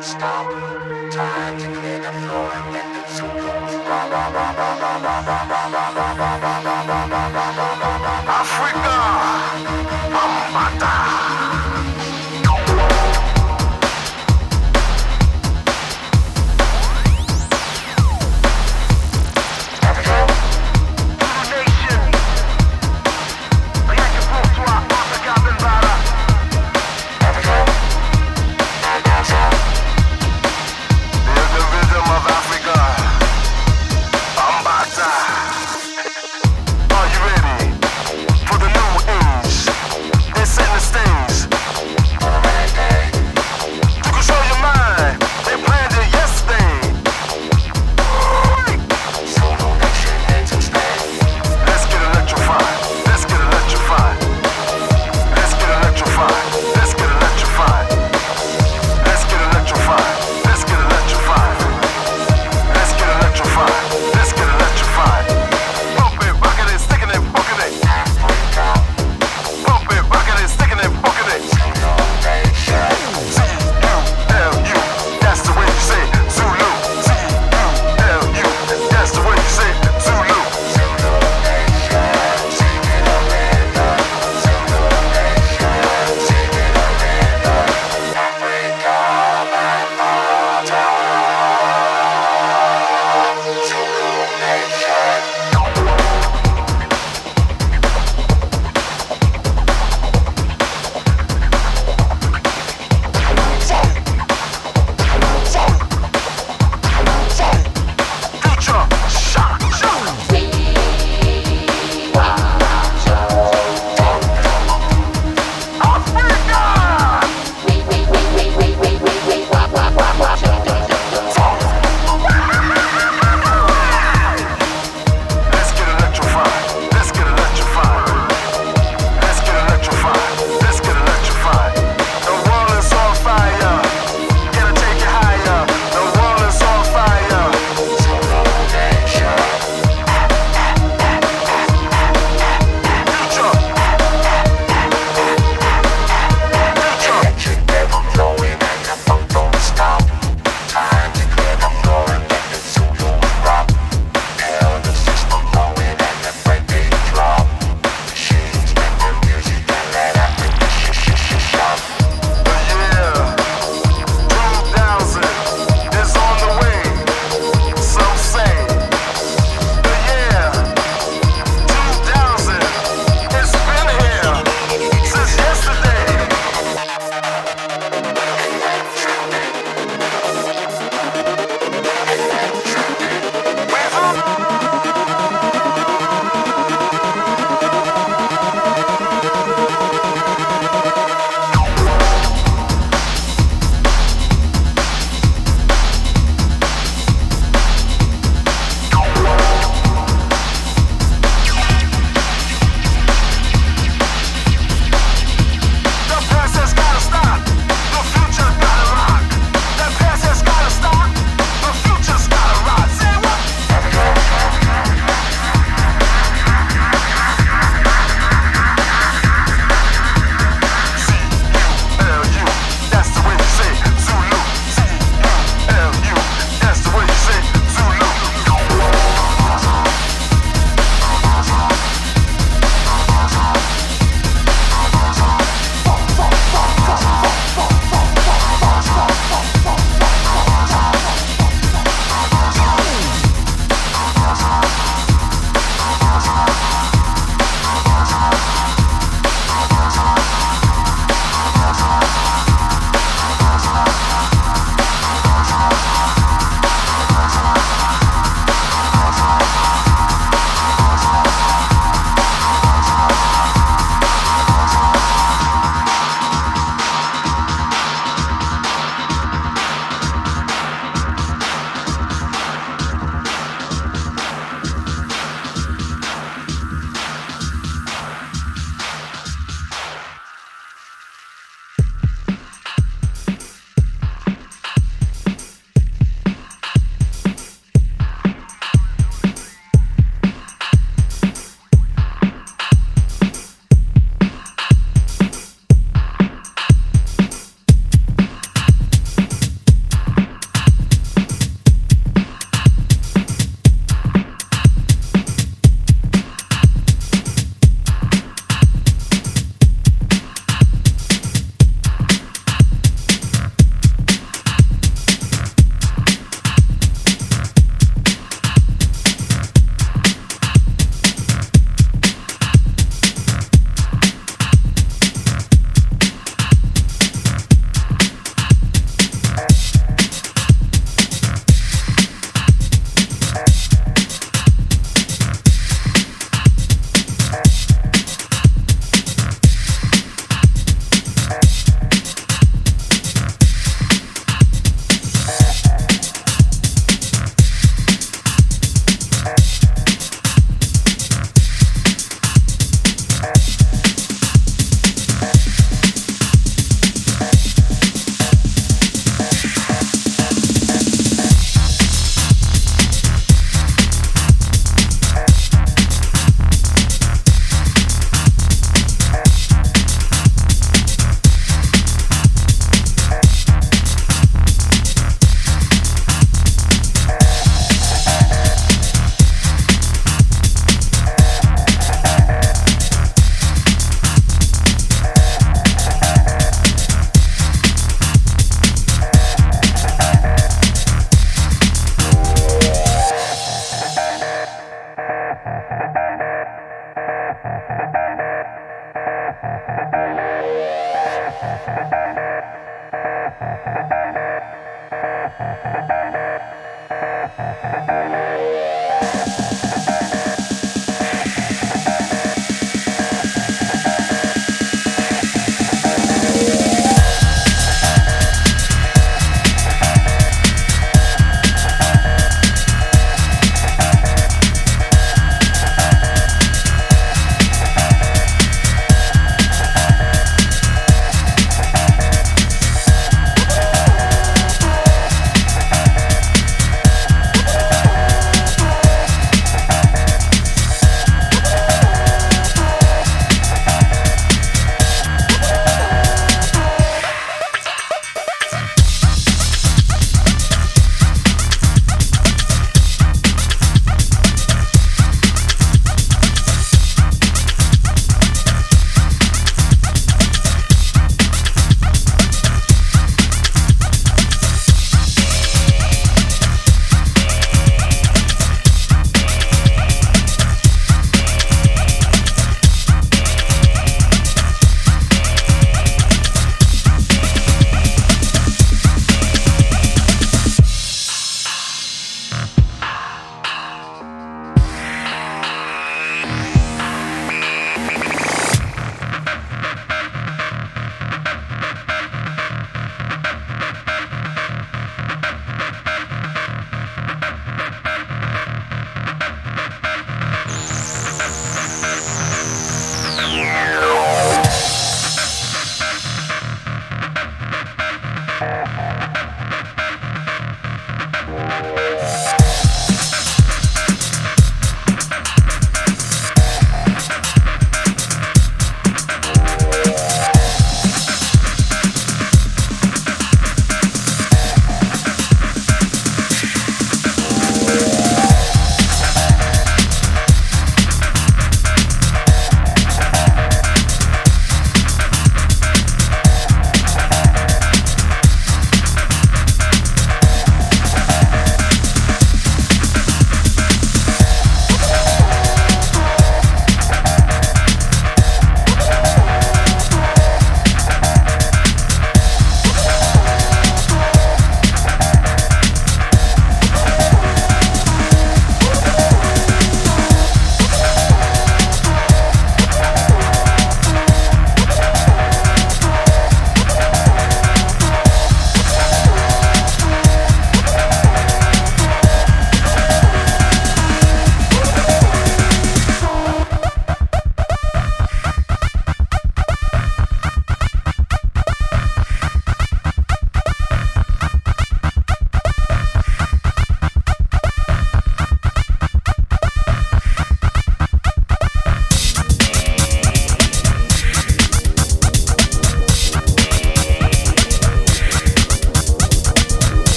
stop.